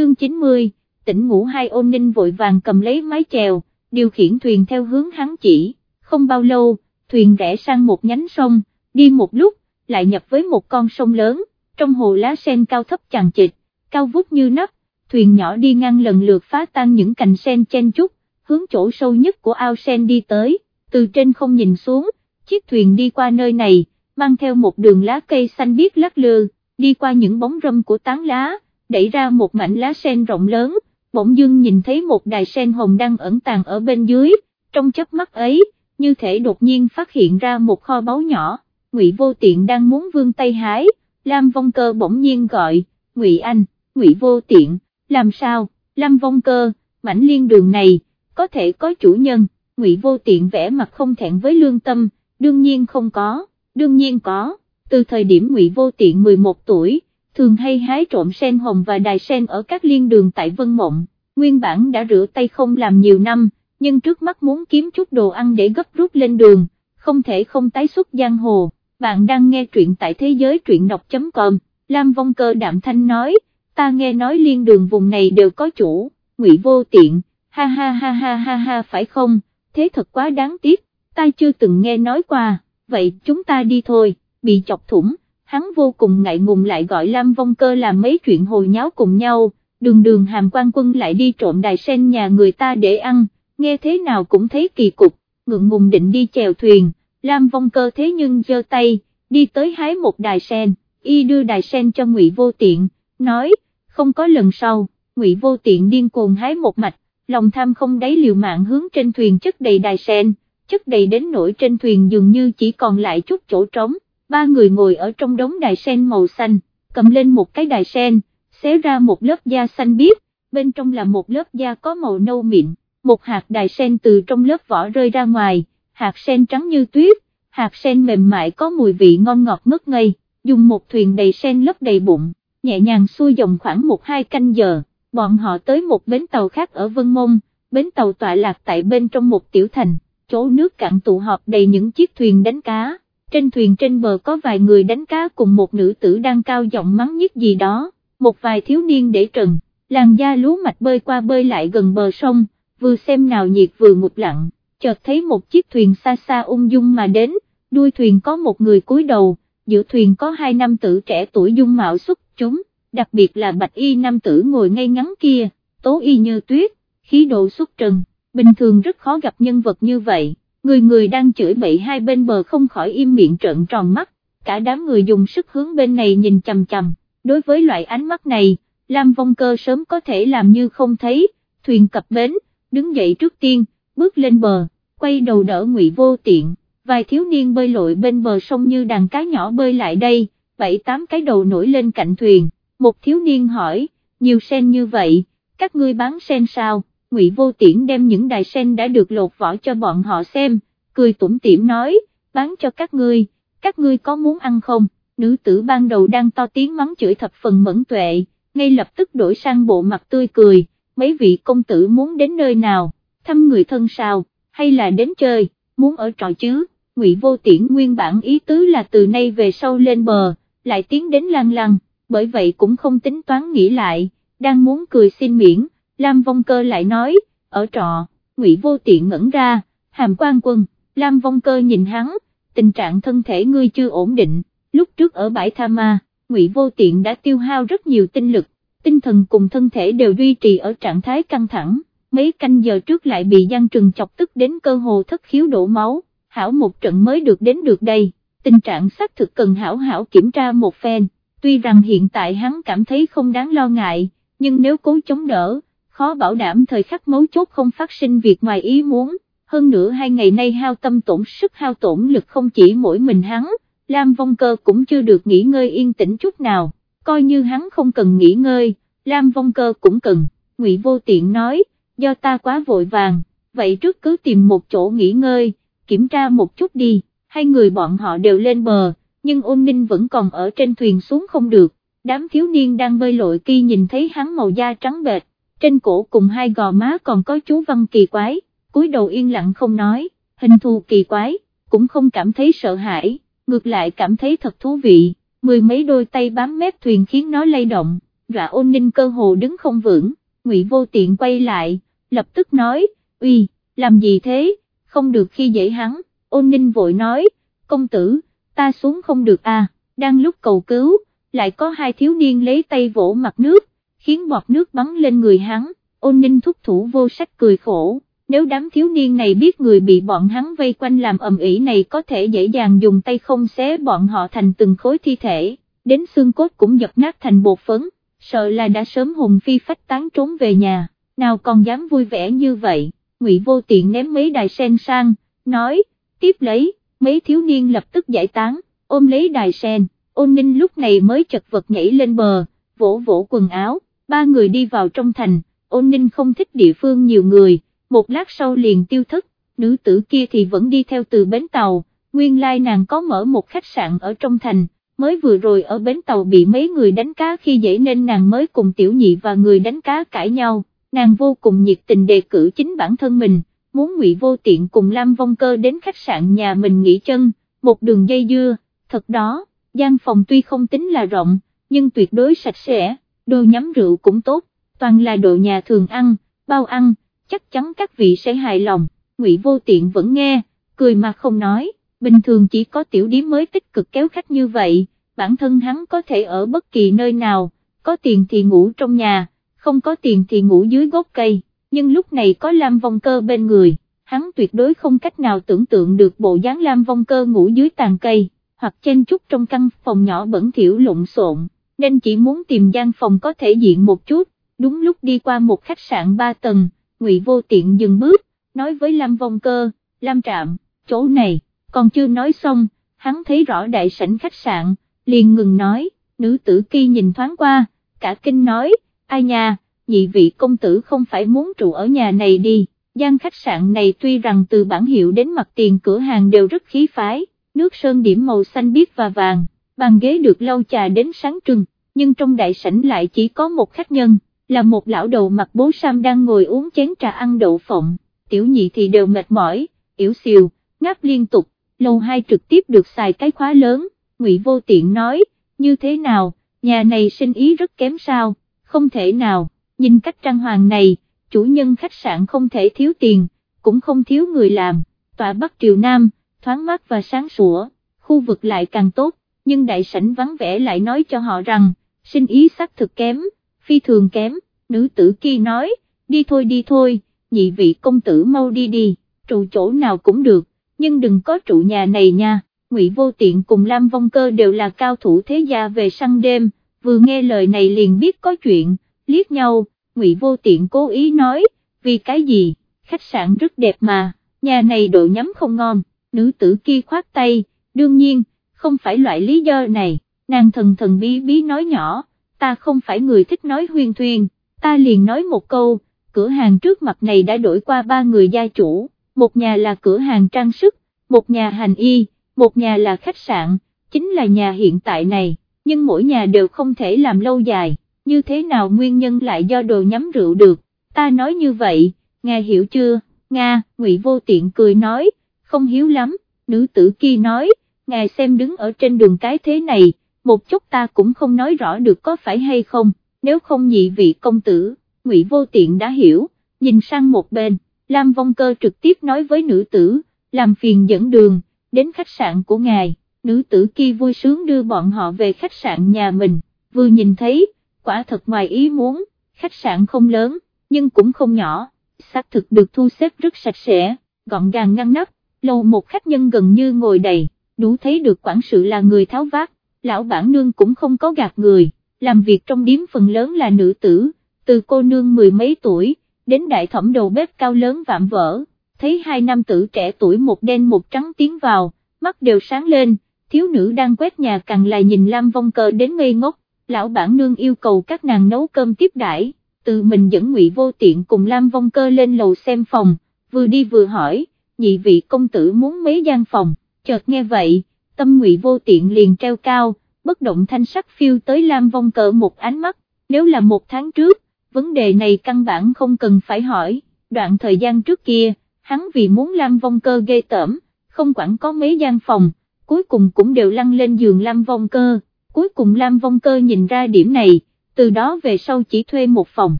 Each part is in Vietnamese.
chương 90, tỉnh ngủ hai ôn ninh vội vàng cầm lấy mái chèo, điều khiển thuyền theo hướng hắn chỉ, không bao lâu, thuyền rẽ sang một nhánh sông, đi một lúc, lại nhập với một con sông lớn, trong hồ lá sen cao thấp chằng chịt, cao vút như nắp, thuyền nhỏ đi ngang lần lượt phá tan những cành sen chen chúc, hướng chỗ sâu nhất của ao sen đi tới, từ trên không nhìn xuống, chiếc thuyền đi qua nơi này, mang theo một đường lá cây xanh biếc lắc lư, đi qua những bóng râm của tán lá, đẩy ra một mảnh lá sen rộng lớn, bỗng dưng nhìn thấy một đài sen hồng đang ẩn tàng ở bên dưới, trong chớp mắt ấy, như thể đột nhiên phát hiện ra một kho báu nhỏ, Ngụy Vô Tiện đang muốn vươn tay hái, Lam Vong Cơ bỗng nhiên gọi, Ngụy Anh, Ngụy Vô Tiện, làm sao, Lam Vong Cơ, mảnh liên đường này, có thể có chủ nhân, Ngụy Vô Tiện vẽ mặt không thẹn với lương tâm, đương nhiên không có, đương nhiên có, từ thời điểm Ngụy Vô Tiện 11 tuổi, thường hay hái trộm sen hồng và đài sen ở các liên đường tại Vân Mộng, nguyên bản đã rửa tay không làm nhiều năm, nhưng trước mắt muốn kiếm chút đồ ăn để gấp rút lên đường, không thể không tái xuất giang hồ. Bạn đang nghe truyện tại thế giới truyện đọc.com, Lam Vong Cơ đạm thanh nói, ta nghe nói liên đường vùng này đều có chủ, ngụy vô tiện, ha ha ha ha ha ha phải không, thế thật quá đáng tiếc, ta chưa từng nghe nói qua, vậy chúng ta đi thôi, bị chọc thủng, hắn vô cùng ngại ngùng lại gọi Lam Vong Cơ làm mấy chuyện hồi nháo cùng nhau, đường đường hàm quan quân lại đi trộm đài sen nhà người ta để ăn, nghe thế nào cũng thấy kỳ cục, ngượng ngùng định đi chèo thuyền, Lam Vong Cơ thế nhưng giơ tay, đi tới hái một đài sen, y đưa đài sen cho Ngụy Vô Tiện, nói, không có lần sau, Ngụy Vô Tiện điên cuồng hái một mạch, lòng tham không đáy liều mạng hướng trên thuyền chất đầy đài sen, chất đầy đến nỗi trên thuyền dường như chỉ còn lại chút chỗ trống, ba người ngồi ở trong đống đài sen màu xanh, cầm lên một cái đài sen, xé ra một lớp da xanh biếc, bên trong là một lớp da có màu nâu mịn, một hạt đài sen từ trong lớp vỏ rơi ra ngoài, hạt sen trắng như tuyết, hạt sen mềm mại có mùi vị ngon ngọt ngất ngây, dùng một thuyền đầy sen lấp đầy bụng, nhẹ nhàng xuôi dòng khoảng một hai canh giờ, bọn họ tới một bến tàu khác ở Vân Mông, bến tàu tọa lạc tại bên trong một tiểu thành, chỗ nước cạn tụ họp đầy những chiếc thuyền đánh cá, trên thuyền trên bờ có vài người đánh cá cùng một nữ tử đang cao giọng mắng nhất gì đó, một vài thiếu niên để trần, làn da lúa mạch bơi qua bơi lại gần bờ sông, vừa xem nào nhiệt vừa ngụp lặng, chợt thấy một chiếc thuyền xa xa ung dung mà đến, đuôi thuyền có một người cúi đầu, giữa thuyền có hai nam tử trẻ tuổi dung mạo xuất chúng, đặc biệt là bạch y nam tử ngồi ngay ngắn kia, tố y như tuyết, khí độ xuất trần, bình thường rất khó gặp nhân vật như vậy, người người đang chửi bậy hai bên bờ không khỏi im miệng trợn tròn mắt, cả đám người dùng sức hướng bên này nhìn chầm chầm, đối với loại ánh mắt này, Lam Vong Cơ sớm có thể làm như không thấy, thuyền cập bến, đứng dậy trước tiên, bước lên bờ, quay đầu đỡ ngụy vô tiện, vài thiếu niên bơi lội bên bờ sông như đàn cá nhỏ bơi lại đây, bảy tám cái đầu nổi lên cạnh thuyền, một thiếu niên hỏi, nhiều sen như vậy, các ngươi bán sen sao, ngụy vô tiễn đem những đài sen đã được lột vỏ cho bọn họ xem, cười tủm tỉm nói, bán cho các ngươi, các ngươi có muốn ăn không, nữ tử ban đầu đang to tiếng mắng chửi thập phần mẫn tuệ, ngay lập tức đổi sang bộ mặt tươi cười, mấy vị công tử muốn đến nơi nào, thăm người thân sao, hay là đến chơi, muốn ở trò chứ, ngụy vô tiễn nguyên bản ý tứ là từ nay về sau lên bờ, lại tiến đến lăng lăng, bởi vậy cũng không tính toán nghĩ lại, đang muốn cười xin miễn, Lam Vong Cơ lại nói, ở trọ, ngụy vô tiện ngẩn ra, hàm quan quân, Lam Vong Cơ nhìn hắn, tình trạng thân thể ngươi chưa ổn định, lúc trước ở bãi Tha Ma, ngụy vô tiện đã tiêu hao rất nhiều tinh lực, tinh thần cùng thân thể đều duy trì ở trạng thái căng thẳng mấy canh giờ trước lại bị Giang Trừng chọc tức đến cơ hồ thất khiếu đổ máu, hảo một trận mới được đến được đây, tình trạng xác thực cần hảo hảo kiểm tra một phen, tuy rằng hiện tại hắn cảm thấy không đáng lo ngại, nhưng nếu cố chống đỡ, khó bảo đảm thời khắc mấu chốt không phát sinh việc ngoài ý muốn, hơn nữa hai ngày nay hao tâm tổn sức hao tổn lực không chỉ mỗi mình hắn, Lam Vong Cơ cũng chưa được nghỉ ngơi yên tĩnh chút nào, coi như hắn không cần nghỉ ngơi, Lam Vong Cơ cũng cần, Ngụy Vô Tiện nói, do ta quá vội vàng, vậy trước cứ tìm một chỗ nghỉ ngơi, kiểm tra một chút đi, hai người bọn họ đều lên bờ, nhưng ôn ninh vẫn còn ở trên thuyền xuống không được, đám thiếu niên đang bơi lội kia nhìn thấy hắn màu da trắng bệt, trên cổ cùng hai gò má còn có chú văn kỳ quái, cúi đầu yên lặng không nói, hình thù kỳ quái, cũng không cảm thấy sợ hãi, ngược lại cảm thấy thật thú vị, mười mấy đôi tay bám mép thuyền khiến nó lay động dọa ôn ninh cơ hồ đứng không vững, ngụy vô tiện quay lại, lập tức nói, uy, làm gì thế, không được khi dễ hắn, ôn ninh vội nói, công tử, ta xuống không được à, đang lúc cầu cứu, lại có hai thiếu niên lấy tay vỗ mặt nước, khiến bọt nước bắn lên người hắn, ôn ninh thúc thủ vô sách cười khổ, nếu đám thiếu niên này biết người bị bọn hắn vây quanh làm ầm ĩ này có thể dễ dàng dùng tay không xé bọn họ thành từng khối thi thể, đến xương cốt cũng dập nát thành bột phấn, sợ là đã sớm hùng phi phách tán trốn về nhà, nào còn dám vui vẻ như vậy, ngụy vô tiện ném mấy đài sen sang, nói, tiếp lấy, mấy thiếu niên lập tức giải tán, ôm lấy đài sen, ôn ninh lúc này mới chật vật nhảy lên bờ, vỗ vỗ quần áo, ba người đi vào trong thành, ôn ninh không thích địa phương nhiều người, một lát sau liền tiêu thất, nữ tử kia thì vẫn đi theo từ bến tàu, nguyên lai nàng có mở một khách sạn ở trong thành, mới vừa rồi ở bến tàu bị mấy người đánh cá khi dễ nên nàng mới cùng tiểu nhị và người đánh cá cãi nhau, nàng vô cùng nhiệt tình đề cử chính bản thân mình, muốn ngụy vô tiện cùng Lam Vong Cơ đến khách sạn nhà mình nghỉ chân, một đường dây dưa, thật đó, gian phòng tuy không tính là rộng, nhưng tuyệt đối sạch sẽ, đồ nhắm rượu cũng tốt, toàn là đồ nhà thường ăn, bao ăn, chắc chắn các vị sẽ hài lòng, ngụy vô tiện vẫn nghe, cười mà không nói, bình thường chỉ có tiểu điếm mới tích cực kéo khách như vậy, bản thân hắn có thể ở bất kỳ nơi nào, có tiền thì ngủ trong nhà, không có tiền thì ngủ dưới gốc cây, nhưng lúc này có Lam Vong Cơ bên người, hắn tuyệt đối không cách nào tưởng tượng được bộ dáng Lam Vong Cơ ngủ dưới tàn cây, hoặc chen chúc trong căn phòng nhỏ bẩn thỉu lộn xộn, nên chỉ muốn tìm gian phòng có thể diện một chút, đúng lúc đi qua một khách sạn ba tầng, Ngụy Vô Tiện dừng bước, nói với Lam Vong Cơ, Lam Trạm, chỗ này, còn chưa nói xong, hắn thấy rõ đại sảnh khách sạn, liền ngừng nói, nữ tử kia nhìn thoáng qua, cả kinh nói, ai nha, nhị vị công tử không phải muốn trụ ở nhà này đi, gian khách sạn này tuy rằng từ bản hiệu đến mặt tiền cửa hàng đều rất khí phái, nước sơn điểm màu xanh biếc và vàng, bàn ghế được lau trà đến sáng trưng, nhưng trong đại sảnh lại chỉ có một khách nhân, là một lão đầu mặc bố sam đang ngồi uống chén trà ăn đậu phộng, tiểu nhị thì đều mệt mỏi, yếu xìu, ngáp liên tục, lầu hai trực tiếp được xài cái khóa lớn, ngụy vô tiện nói, như thế nào, nhà này sinh ý rất kém sao, không thể nào, nhìn cách trang hoàng này, chủ nhân khách sạn không thể thiếu tiền, cũng không thiếu người làm, tọa Bắc Triều Nam, thoáng mát và sáng sủa, khu vực lại càng tốt, nhưng đại sảnh vắng vẻ lại nói cho họ rằng, sinh ý xác thực kém, phi thường kém, nữ tử kia nói, đi thôi đi thôi, nhị vị công tử mau đi đi, trụ chỗ nào cũng được, nhưng đừng có trụ nhà này nha, ngụy vô tiện cùng Lam Vong Cơ đều là cao thủ thế gia về săn đêm, vừa nghe lời này liền biết có chuyện, liếc nhau, ngụy vô tiện cố ý nói, vì cái gì, khách sạn rất đẹp mà, nhà này độ nhắm không ngon, nữ tử kia khoát tay, đương nhiên, không phải loại lý do này, nàng thần thần bí bí nói nhỏ, ta không phải người thích nói huyên thuyên, ta liền nói một câu, cửa hàng trước mặt này đã đổi qua ba người gia chủ, một nhà là cửa hàng trang sức, một nhà hành y, một nhà là khách sạn, chính là nhà hiện tại này, nhưng mỗi nhà đều không thể làm lâu dài, như thế nào nguyên nhân lại do đồ nhắm rượu được, ta nói như vậy, nghe hiểu chưa, Nga, ngụy vô tiện cười nói, không hiếu lắm, nữ tử kia nói, ngài xem đứng ở trên đường cái thế này, một chút ta cũng không nói rõ được có phải hay không, nếu không nhị vị công tử, ngụy vô tiện đã hiểu, nhìn sang một bên, Lam Vong Cơ trực tiếp nói với nữ tử, làm phiền dẫn đường, đến khách sạn của ngài, nữ tử kia vui sướng đưa bọn họ về khách sạn nhà mình, vừa nhìn thấy, quả thật ngoài ý muốn, khách sạn không lớn, nhưng cũng không nhỏ, xác thực được thu xếp rất sạch sẽ, gọn gàng ngăn nắp, lầu một khách nhân gần như ngồi đầy, đủ thấy được quản sự là người tháo vát, lão bản nương cũng không có gạt người, làm việc trong điếm phần lớn là nữ tử, từ cô nương mười mấy tuổi, đến đại thẩm đầu bếp cao lớn vạm vỡ, thấy hai nam tử trẻ tuổi một đen một trắng tiến vào, mắt đều sáng lên, thiếu nữ đang quét nhà càng lại nhìn Lam Vong Cơ đến ngây ngốc, lão bản nương yêu cầu các nàng nấu cơm tiếp đãi, tự mình dẫn ngụy vô tiện cùng Lam Vong Cơ lên lầu xem phòng, vừa đi vừa hỏi, nhị vị công tử muốn mấy gian phòng, chợt nghe vậy, tâm ngụy vô tiện liền treo cao, bất động thanh sắc phiêu tới Lam Vong Cờ một ánh mắt, nếu là một tháng trước, vấn đề này căn bản không cần phải hỏi, đoạn thời gian trước kia, hắn vì muốn Lam Vong Cơ ghê tởm, không quản có mấy gian phòng, cuối cùng cũng đều lăn lên giường Lam Vong Cơ, cuối cùng Lam Vong Cơ nhìn ra điểm này, từ đó về sau chỉ thuê một phòng,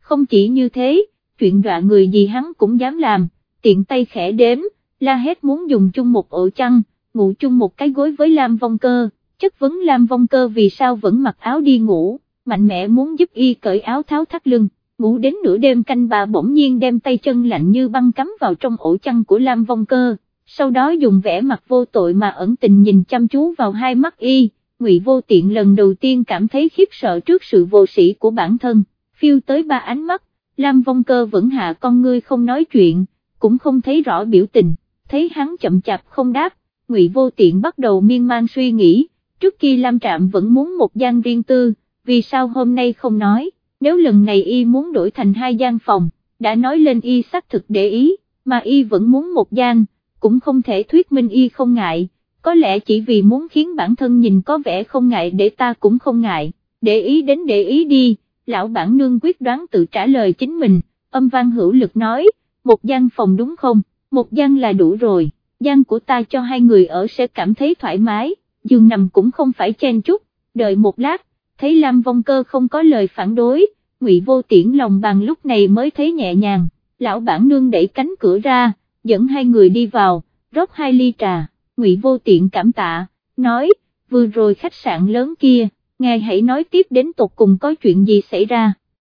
không chỉ như thế, chuyện đọa người gì hắn cũng dám làm, tiện tay khẽ đếm, la hết muốn dùng chung một ổ chăn, ngủ chung một cái gối với Lam Vong Cơ, chất vấn Lam Vong Cơ vì sao vẫn mặc áo đi ngủ, mạnh mẽ muốn giúp y cởi áo tháo thắt lưng, ngủ đến nửa đêm canh bà bỗng nhiên đem tay chân lạnh như băng cắm vào trong ổ chăn của Lam Vong Cơ, sau đó dùng vẻ mặt vô tội mà ẩn tình nhìn chăm chú vào hai mắt y, Ngụy Vô Tiện lần đầu tiên cảm thấy khiếp sợ trước sự vô sĩ của bản thân, phiêu tới ba ánh mắt, Lam Vong Cơ vẫn hạ con ngươi không nói chuyện, cũng không thấy rõ biểu tình, thấy hắn chậm chạp không đáp, Ngụy Vô Tiện bắt đầu miên man suy nghĩ, trước khi Lam Trạm vẫn muốn một gian riêng tư, vì sao hôm nay không nói, nếu lần này y muốn đổi thành hai gian phòng, đã nói lên y xác thực để ý, mà y vẫn muốn một gian, cũng không thể thuyết minh y không ngại, có lẽ chỉ vì muốn khiến bản thân nhìn có vẻ không ngại để ta cũng không ngại, để ý đến để ý đi, lão bản nương quyết đoán tự trả lời chính mình, âm vang hữu lực nói, một gian phòng đúng không, một gian là đủ rồi, gian của ta cho hai người ở sẽ cảm thấy thoải mái, giường nằm cũng không phải chen chút, đợi một lát, thấy Lam Vong Cơ không có lời phản đối, Ngụy Vô Tiễn lòng bàn lúc này mới thấy nhẹ nhàng, lão bản nương đẩy cánh cửa ra, dẫn hai người đi vào, rót hai ly trà, Ngụy Vô Tiện cảm tạ, nói, vừa rồi khách sạn lớn kia, ngài hãy nói tiếp đến tột cùng có chuyện gì xảy ra.